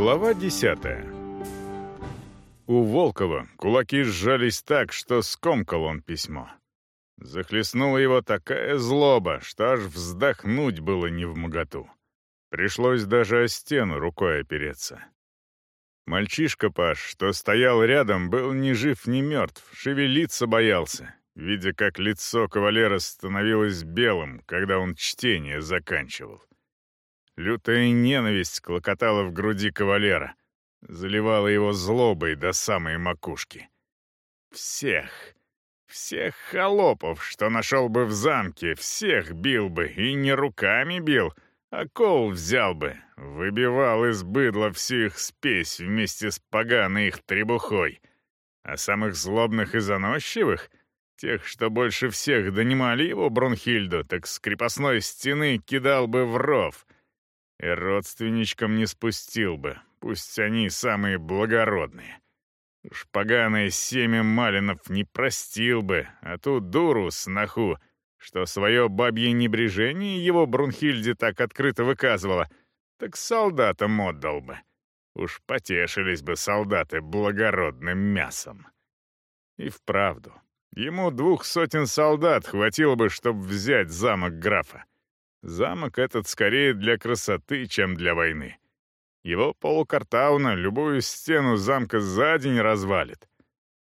Глава десятая. У Волкова кулаки сжались так, что скомкал он письмо. Захлестнула его такая злоба, что аж вздохнуть было не в моготу. Пришлось даже о стену рукой опереться. Мальчишка Паш, что стоял рядом, был ни жив, ни мертв, шевелиться боялся, видя, как лицо кавалера становилось белым, когда он чтение заканчивал. Лютая ненависть клокотала в груди кавалера, заливала его злобой до самой макушки. Всех, всех холопов, что нашел бы в замке, всех бил бы, и не руками бил, а кол взял бы, выбивал из быдла всю спесь вместе с поганой их требухой. А самых злобных и заносчивых, тех, что больше всех донимали его Брунхильду, так с крепостной стены кидал бы в ров — и родственничкам не спустил бы, пусть они самые благородные. Уж поганое семя Малинов не простил бы, а ту дуру, сноху, что свое бабье небрежение его Брунхильде так открыто выказывала, так солдатам отдал бы. Уж потешились бы солдаты благородным мясом. И вправду, ему двух сотен солдат хватило бы, чтобы взять замок графа. Замок этот скорее для красоты, чем для войны. Его полукартауна любую стену замка за день развалит.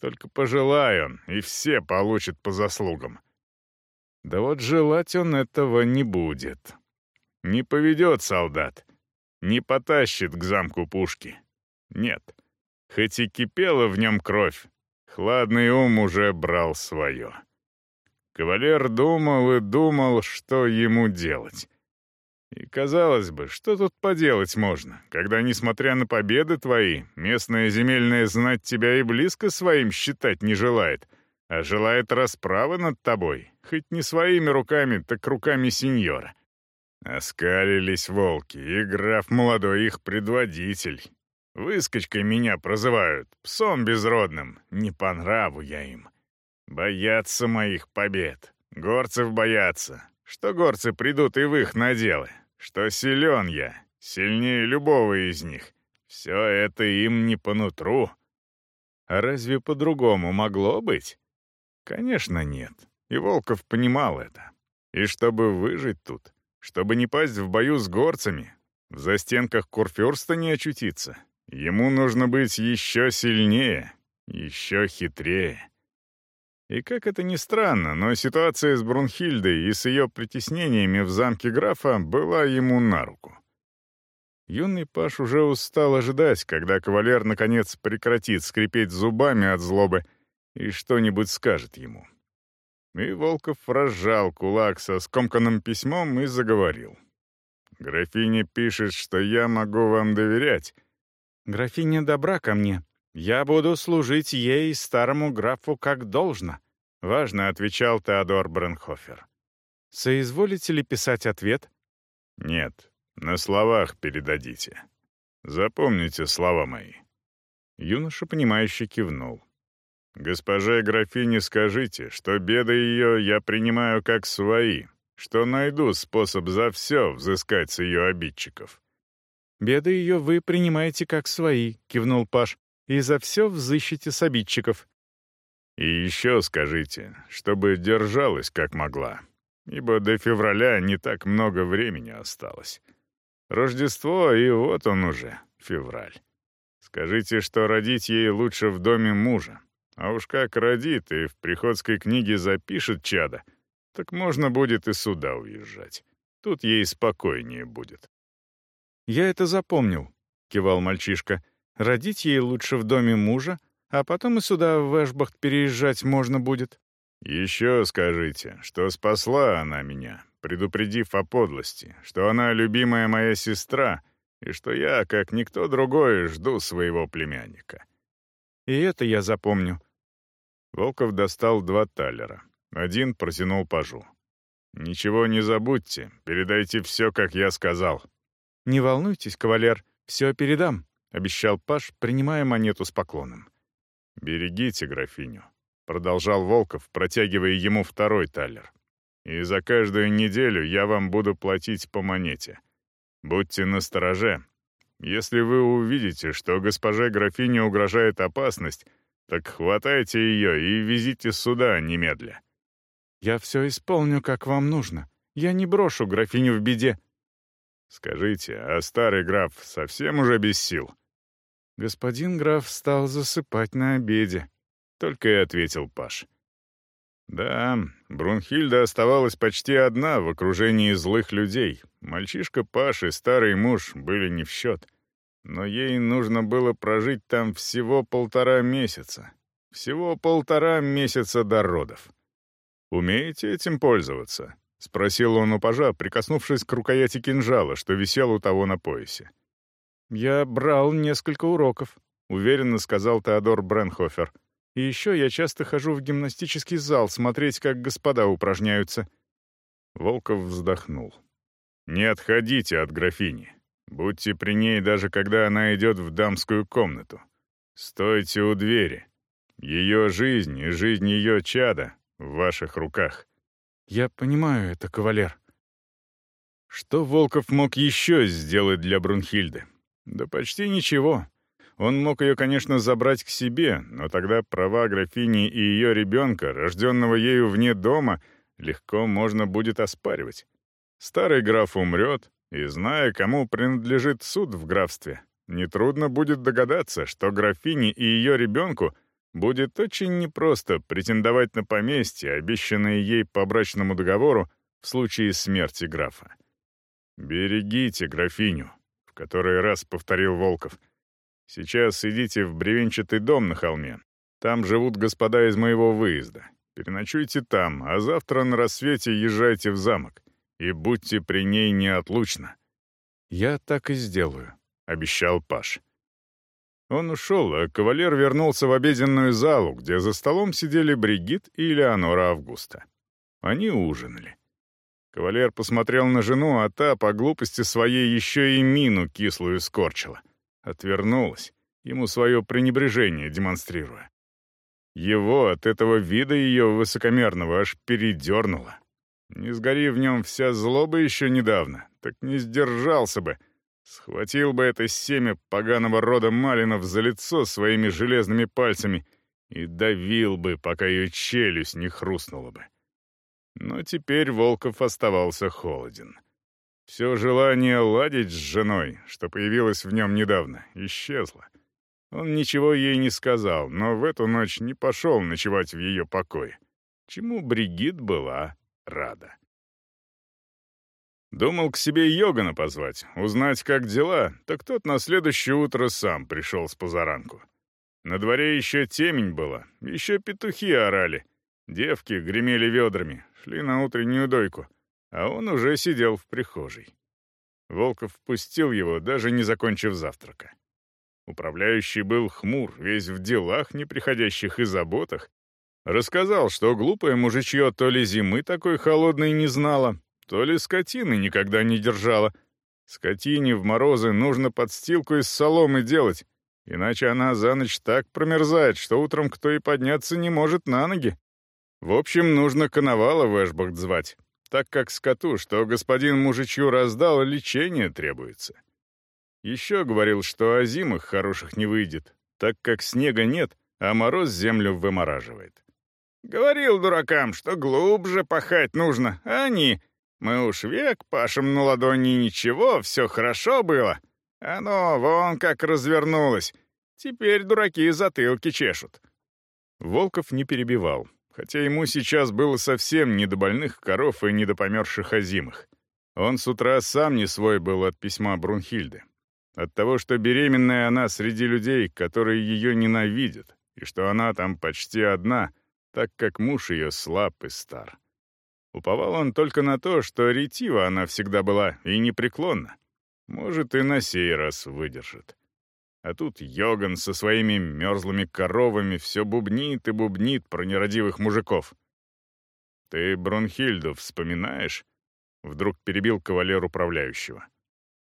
Только пожелай он, и все получат по заслугам. Да вот желать он этого не будет. Не поведет солдат, не потащит к замку пушки. Нет, хоть и кипела в нем кровь, хладный ум уже брал свое. Кавалер думал и думал, что ему делать. И казалось бы, что тут поделать можно, когда, несмотря на победы твои, местная земельная знать тебя и близко своим считать не желает, а желает расправы над тобой, хоть не своими руками, так руками сеньора. Оскалились волки, и граф молодой их предводитель. Выскочкой меня прозывают, псом безродным, не по нраву я им. Боятся моих побед. Горцев боятся. Что горцы придут и в их наделы. Что силен я, сильнее любого из них. Все это им не по нутру. А разве по-другому могло быть? Конечно, нет. И Волков понимал это. И чтобы выжить тут, чтобы не пасть в бою с горцами, в застенках Курфюрста не очутиться, ему нужно быть еще сильнее, еще хитрее. И как это ни странно, но ситуация с Брунхильдой и с ее притеснениями в замке графа была ему на руку. Юный Паш уже устал ожидать, когда кавалер наконец прекратит скрипеть зубами от злобы и что-нибудь скажет ему. И Волков разжал кулак со скомканным письмом и заговорил. «Графиня пишет, что я могу вам доверять». «Графиня добра ко мне», «Я буду служить ей, старому графу, как должно», — важно отвечал Теодор Бренхофер. «Соизволите ли писать ответ?» «Нет, на словах передадите. Запомните слова мои». Юноша, понимающе кивнул. «Госпоже графине скажите, что беды ее я принимаю как свои, что найду способ за все взыскать с ее обидчиков». «Беды ее вы принимаете как свои», — кивнул Паш и за все взыщите с обидчиков. И еще скажите, чтобы держалась как могла, ибо до февраля не так много времени осталось. Рождество, и вот он уже, февраль. Скажите, что родить ей лучше в доме мужа. А уж как родит и в приходской книге запишет чада, так можно будет и сюда уезжать. Тут ей спокойнее будет. «Я это запомнил», — кивал мальчишка. Родить ей лучше в доме мужа, а потом и сюда, в Эшбахт, переезжать можно будет. Еще скажите, что спасла она меня, предупредив о подлости, что она любимая моя сестра, и что я, как никто другой, жду своего племянника. И это я запомню. Волков достал два талера. Один протянул пажу. «Ничего не забудьте, передайте все, как я сказал». «Не волнуйтесь, кавалер, все передам», — обещал Паш, принимая монету с поклоном. «Берегите графиню», — продолжал Волков, протягивая ему второй талер. «И за каждую неделю я вам буду платить по монете. Будьте настороже. Если вы увидите, что госпоже графине угрожает опасность, так хватайте ее и везите сюда немедля». «Я все исполню, как вам нужно. Я не брошу графиню в беде». «Скажите, а старый граф совсем уже без сил?» Господин граф стал засыпать на обеде. Только и ответил Паш. Да, Брунхильда оставалась почти одна в окружении злых людей. Мальчишка Паш и старый муж были не в счет. Но ей нужно было прожить там всего полтора месяца. Всего полтора месяца до родов. «Умеете этим пользоваться?» — спросил он у пажа, прикоснувшись к рукояти кинжала, что висел у того на поясе. «Я брал несколько уроков», — уверенно сказал Теодор Бренхофер. «И еще я часто хожу в гимнастический зал смотреть, как господа упражняются». Волков вздохнул. «Не отходите от графини. Будьте при ней, даже когда она идет в дамскую комнату. Стойте у двери. Ее жизнь и жизнь ее чада в ваших руках». «Я понимаю это, кавалер». Что Волков мог еще сделать для Брунхильды? Да почти ничего. Он мог ее, конечно, забрать к себе, но тогда права графини и ее ребенка, рожденного ею вне дома, легко можно будет оспаривать. Старый граф умрет, и, зная, кому принадлежит суд в графстве, нетрудно будет догадаться, что графине и ее ребенку будет очень непросто претендовать на поместье, обещанное ей по брачному договору в случае смерти графа. «Берегите графиню», который раз повторил Волков. «Сейчас идите в бревенчатый дом на холме. Там живут господа из моего выезда. Переночуйте там, а завтра на рассвете езжайте в замок. И будьте при ней неотлучно». «Я так и сделаю», — обещал Паш. Он ушел, а кавалер вернулся в обеденную залу, где за столом сидели Бригит и Леонора Августа. Они ужинали. Кавалер посмотрел на жену, а та по глупости своей еще и мину кислую скорчила. Отвернулась, ему свое пренебрежение демонстрируя. Его от этого вида ее высокомерного аж передернуло. Не сгори в нем вся злоба еще недавно, так не сдержался бы. Схватил бы это семя поганого рода Малинов за лицо своими железными пальцами и давил бы, пока ее челюсть не хрустнула бы. Но теперь Волков оставался холоден. Все желание ладить с женой, что появилось в нем недавно, исчезло. Он ничего ей не сказал, но в эту ночь не пошел ночевать в ее покое, чему Бригит была рада. Думал к себе Йогана позвать, узнать, как дела, так тот на следующее утро сам пришел с позаранку. На дворе еще темень была, еще петухи орали, девки гремели ведрами, шли на утреннюю дойку, а он уже сидел в прихожей. Волков впустил его, даже не закончив завтрака. Управляющий был хмур, весь в делах неприходящих и заботах. Рассказал, что глупое мужичье то ли зимы такой холодной не знала, то ли скотины никогда не держала. Скотине в морозы нужно подстилку из соломы делать, иначе она за ночь так промерзает, что утром кто и подняться не может на ноги. В общем, нужно коновала в Эшбахт звать, так как скоту, что господин мужичью раздал, лечение требуется. Еще говорил, что о зимах хороших не выйдет, так как снега нет, а мороз землю вымораживает. Говорил дуракам, что глубже пахать нужно, а они... Мы уж век пашем на ладони ничего, все хорошо было. Оно вон как развернулось. Теперь дураки затылки чешут. Волков не перебивал, хотя ему сейчас было совсем не до больных коров и не до померзших озимых. Он с утра сам не свой был от письма Брунхильды. От того, что беременная она среди людей, которые ее ненавидят, и что она там почти одна, так как муж ее слаб и стар. Уповал он только на то, что ретива она всегда была и непреклонна. Может, и на сей раз выдержит. А тут Йоган со своими мерзлыми коровами все бубнит и бубнит про нерадивых мужиков. «Ты Бронхильду вспоминаешь?» Вдруг перебил кавалер управляющего.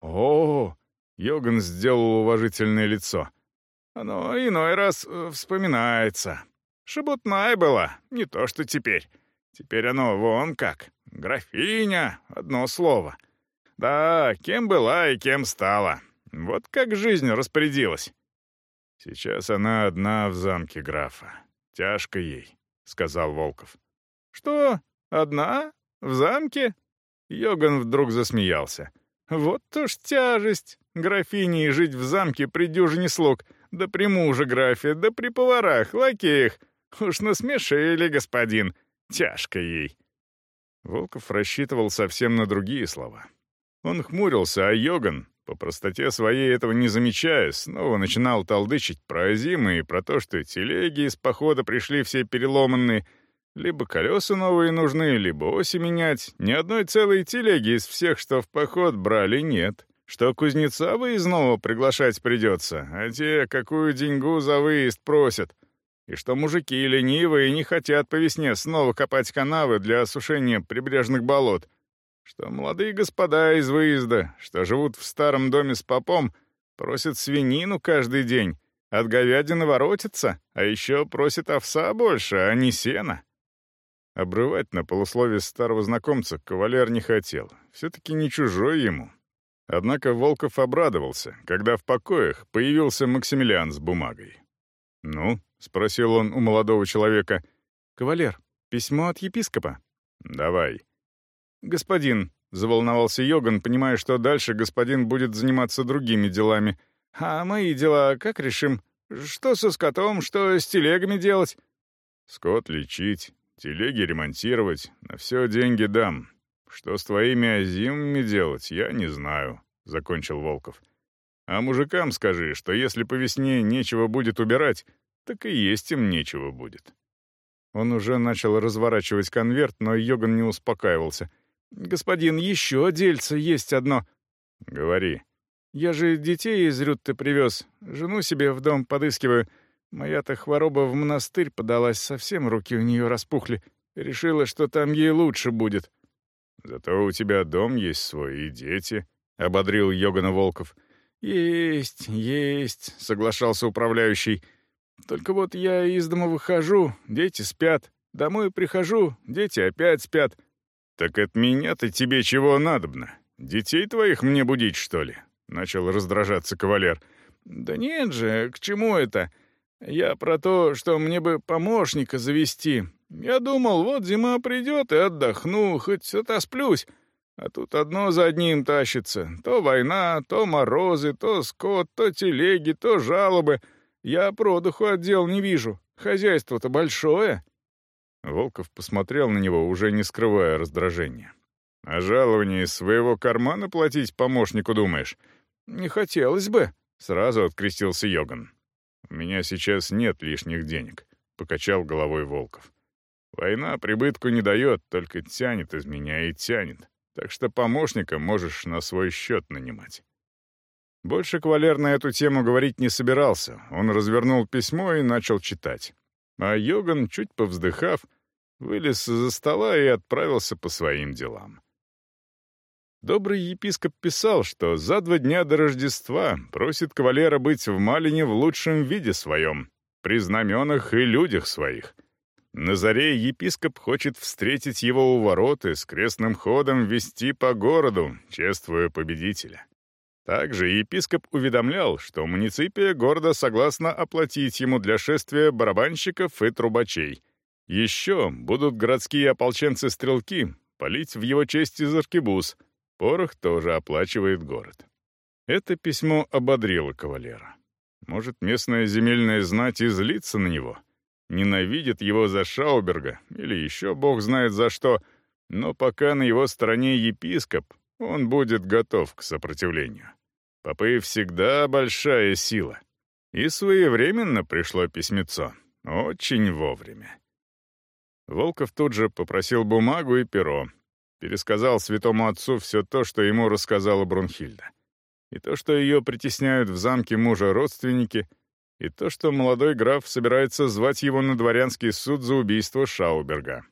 «О!» — Йоган сделал уважительное лицо. «Оно иной раз э, вспоминается. Шебутная была, не то что теперь. Теперь оно вон как. Графиня — одно слово. Да, кем была и кем стала. Вот как жизнь распорядилась. Сейчас она одна в замке графа. Тяжко ей, — сказал Волков. Что, одна? В замке? Йоган вдруг засмеялся. Вот уж тяжесть. Графиней жить в замке при дюжине слуг. Да при муже графе, да при поварах, лакеях. Уж насмешили, господин. Тяжко ей. Волков рассчитывал совсем на другие слова. Он хмурился, а Йоган, по простоте своей этого не замечая, снова начинал толдычить про зимы и про то, что телеги из похода пришли все переломанные, либо колеса новые нужны, либо оси менять. Ни одной целой телеги из всех, что в поход брали, нет. Что кузнеца выездного приглашать придется, а те какую деньгу за выезд просят. И что мужики ленивые не хотят по весне снова копать канавы для осушения прибрежных болот. Что молодые господа из выезда, что живут в старом доме с попом, просят свинину каждый день, от говядины воротятся, а еще просят овса больше, а не сена. Обрывать на полусловие старого знакомца кавалер не хотел. Все-таки не чужой ему. Однако Волков обрадовался, когда в покоях появился Максимилиан с бумагой. «Ну?» — спросил он у молодого человека. «Кавалер, письмо от епископа». «Давай». «Господин», — заволновался Йоган, понимая, что дальше господин будет заниматься другими делами. «А мои дела как решим? Что со скотом, что с телегами делать?» «Скот лечить, телеги ремонтировать, на все деньги дам. Что с твоими озимами делать, я не знаю», — закончил Волков. «А мужикам скажи, что если по весне нечего будет убирать, так и есть им нечего будет». Он уже начал разворачивать конверт, но Йоган не успокаивался. «Господин, еще дельце есть одно». «Говори». «Я же детей из Рютты привез, жену себе в дом подыскиваю. Моя-то хвороба в монастырь подалась, совсем руки у нее распухли. Решила, что там ей лучше будет». «Зато у тебя дом есть свой и дети», — ободрил Йогана Волков. «Есть, есть», — соглашался управляющий. Только вот я из дома выхожу, дети спят. Домой прихожу, дети опять спят. Так от меня-то тебе чего надобно? Детей твоих мне будить, что ли? Начал раздражаться кавалер. Да нет же, к чему это? Я про то, что мне бы помощника завести. Я думал, вот зима придет и отдохну, хоть отосплюсь. А тут одно за одним тащится. То война, то морозы, то скот, то телеги, то жалобы — я продыху отдел не вижу. Хозяйство-то большое». Волков посмотрел на него, уже не скрывая раздражения. «А жалование из своего кармана платить помощнику, думаешь?» «Не хотелось бы», — сразу открестился Йоган. «У меня сейчас нет лишних денег», — покачал головой Волков. «Война прибытку не дает, только тянет из меня и тянет. Так что помощника можешь на свой счет нанимать». Больше кавалер на эту тему говорить не собирался. Он развернул письмо и начал читать. А Йоган, чуть повздыхав, вылез из-за стола и отправился по своим делам. Добрый епископ писал, что за два дня до Рождества просит кавалера быть в Малине в лучшем виде своем, при знаменах и людях своих. На заре епископ хочет встретить его у ворот и с крестным ходом вести по городу, чествуя победителя. Также епископ уведомлял, что муниципия города согласна оплатить ему для шествия барабанщиков и трубачей. Еще будут городские ополченцы-стрелки полить в его честь из аркебуз. Порох тоже оплачивает город. Это письмо ободрило кавалера. Может, местная земельная знать и на него. Ненавидит его за Шауберга или еще бог знает за что, но пока на его стороне епископ, он будет готов к сопротивлению. Попы всегда большая сила. И своевременно пришло письмецо. Очень вовремя. Волков тут же попросил бумагу и перо. Пересказал святому отцу все то, что ему рассказала Брунхильда. И то, что ее притесняют в замке мужа родственники, и то, что молодой граф собирается звать его на дворянский суд за убийство Шауберга.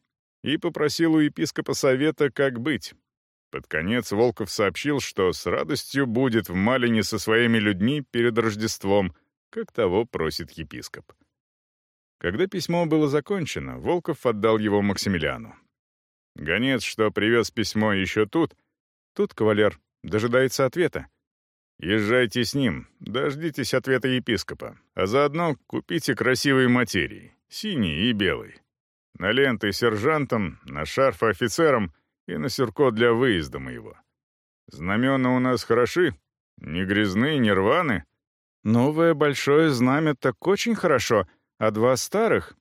И попросил у епископа совета, как быть, под конец Волков сообщил, что с радостью будет в Малине со своими людьми перед Рождеством, как того просит епископ. Когда письмо было закончено, Волков отдал его Максимилиану. Гонец, что привез письмо еще тут, тут кавалер дожидается ответа. Езжайте с ним, дождитесь ответа епископа, а заодно купите красивые материи, синий и белый. На ленты сержантам, на шарфы офицерам и на сюрко для выезда моего. Знамена у нас хороши, не грязны, не рваны. Новое большое знамя так очень хорошо, а два старых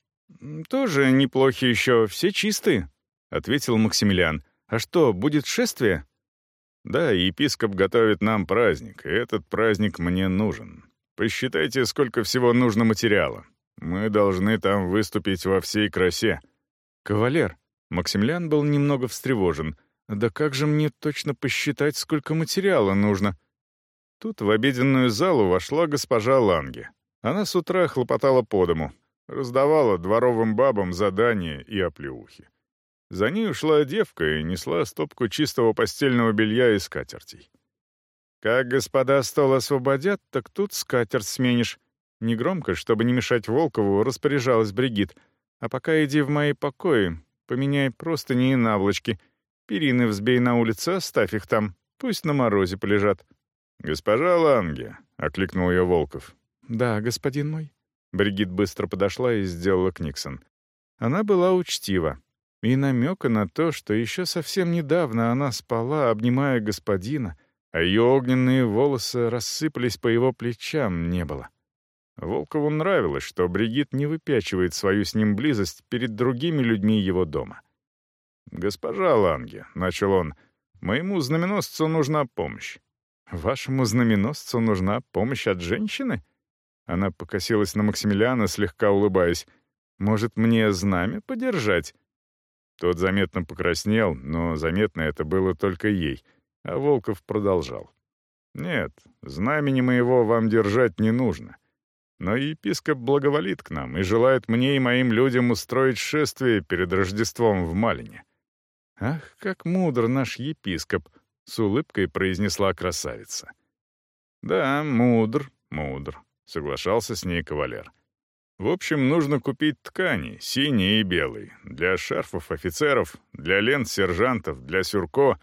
тоже неплохи еще, все чистые, — ответил Максимилиан. А что, будет шествие? Да, епископ готовит нам праздник, и этот праздник мне нужен. Посчитайте, сколько всего нужно материала. Мы должны там выступить во всей красе. Кавалер, Максимилиан был немного встревожен. Да как же мне точно посчитать, сколько материала нужно? Тут в обеденную залу вошла госпожа Ланге. Она с утра хлопотала по дому, раздавала дворовым бабам задания и оплеухи. За ней ушла девка и несла стопку чистого постельного белья и скатертей. «Как господа стол освободят, так тут скатерть сменишь». Негромко, чтобы не мешать Волкову, распоряжалась Бригит. «А пока иди в мои покои, поменяй простыни и наволочки. Перины взбей на улице, оставь их там, пусть на морозе полежат». «Госпожа Ланге», — окликнул ее Волков. «Да, господин мой». Бригит быстро подошла и сделала Книксон. Она была учтива. И намека на то, что еще совсем недавно она спала, обнимая господина, а ее огненные волосы рассыпались по его плечам, не было. Волкову нравилось, что Бригит не выпячивает свою с ним близость перед другими людьми его дома. «Госпожа Ланге», — начал он, — «моему знаменосцу нужна помощь». «Вашему знаменосцу нужна помощь от женщины?» Она покосилась на Максимилиана, слегка улыбаясь. «Может, мне знамя подержать?» Тот заметно покраснел, но заметно это было только ей, а Волков продолжал. «Нет, знамени моего вам держать не нужно. Но епископ благоволит к нам и желает мне и моим людям устроить шествие перед Рождеством в Малине». «Ах, как мудр наш епископ!» — с улыбкой произнесла красавица. «Да, мудр, мудр», — соглашался с ней кавалер. «В общем, нужно купить ткани, синие и белые, для шарфов офицеров, для лент сержантов, для сюрко,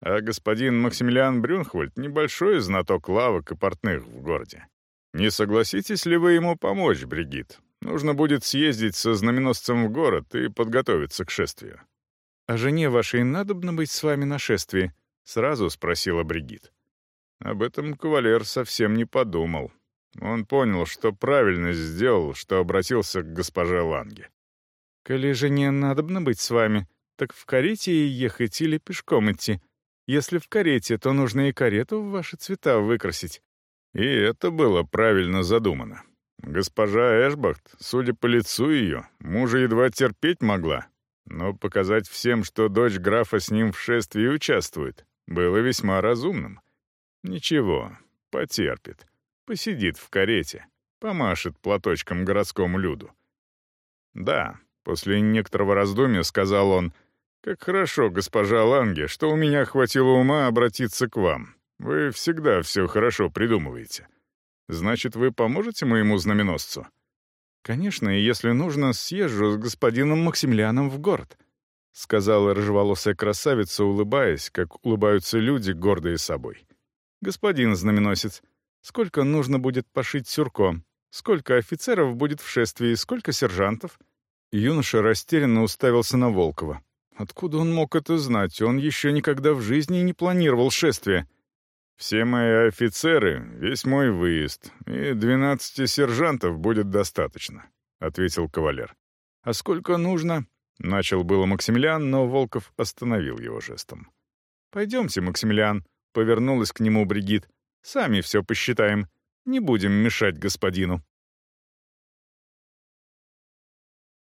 а господин Максимилиан Брюнхвальд — небольшой знаток лавок и портных в городе. Не согласитесь ли вы ему помочь, Бригит? Нужно будет съездить со знаменосцем в город и подготовиться к шествию». «А жене вашей надобно быть с вами на шествии?» — сразу спросила Бригит. Об этом кавалер совсем не подумал. Он понял, что правильно сделал, что обратился к госпоже Ланге. «Коли жене надобно быть с вами, так в карете ехать или пешком идти? Если в карете, то нужно и карету в ваши цвета выкрасить». И это было правильно задумано. Госпожа Эшбахт, судя по лицу ее, мужа едва терпеть могла, но показать всем, что дочь графа с ним в шествии участвует, было весьма разумным. Ничего, потерпит. Посидит в карете, помашет платочком городскому люду. «Да», — после некоторого раздумья сказал он, «как хорошо, госпожа Ланге, что у меня хватило ума обратиться к вам. Вы всегда все хорошо придумываете. Значит, вы поможете моему знаменосцу?» «Конечно, и если нужно, съезжу с господином Максимилианом в город», — сказала рыжеволосая красавица, улыбаясь, как улыбаются люди, гордые собой. «Господин знаменосец, сколько нужно будет пошить сюрко? Сколько офицеров будет в шествии? Сколько сержантов?» Юноша растерянно уставился на Волкова. Откуда он мог это знать? Он еще никогда в жизни не планировал шествие. «Все мои офицеры, весь мой выезд, и двенадцати сержантов будет достаточно», — ответил кавалер. «А сколько нужно?» Начал было Максимилиан, но Волков остановил его жестом. «Пойдемте, Максимилиан», — повернулась к нему Бригит. «Сами все посчитаем. Не будем мешать господину».